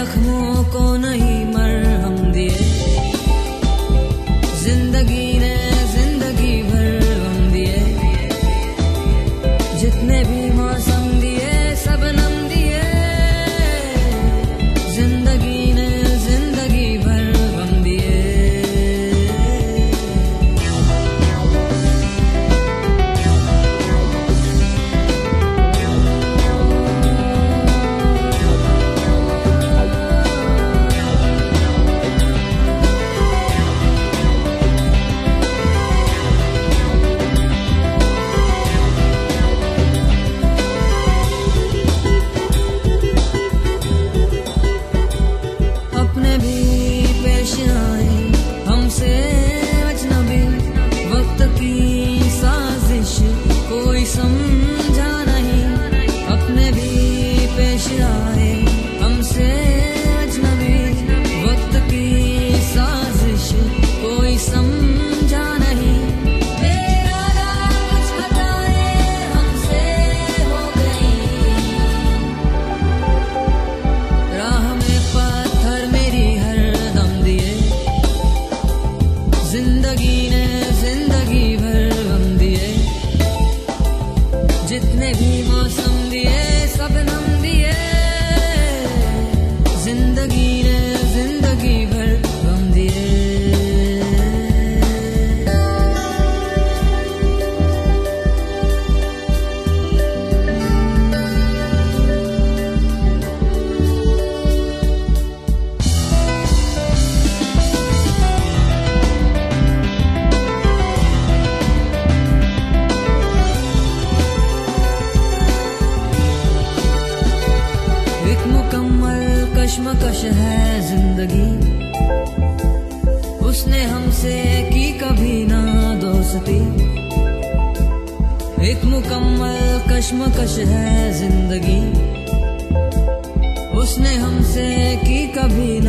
जख्मों को नहीं मरहम दिए। ज़िंदगी ने ज़िंदगी भर हम दिए। जितने भी कश्मकश है ज़िंदगी। उसने हमसे की कभी ना दोस्ती। एक मुकम्मल कश्मकश है ज़िंदगी। उसने हमसे की कभी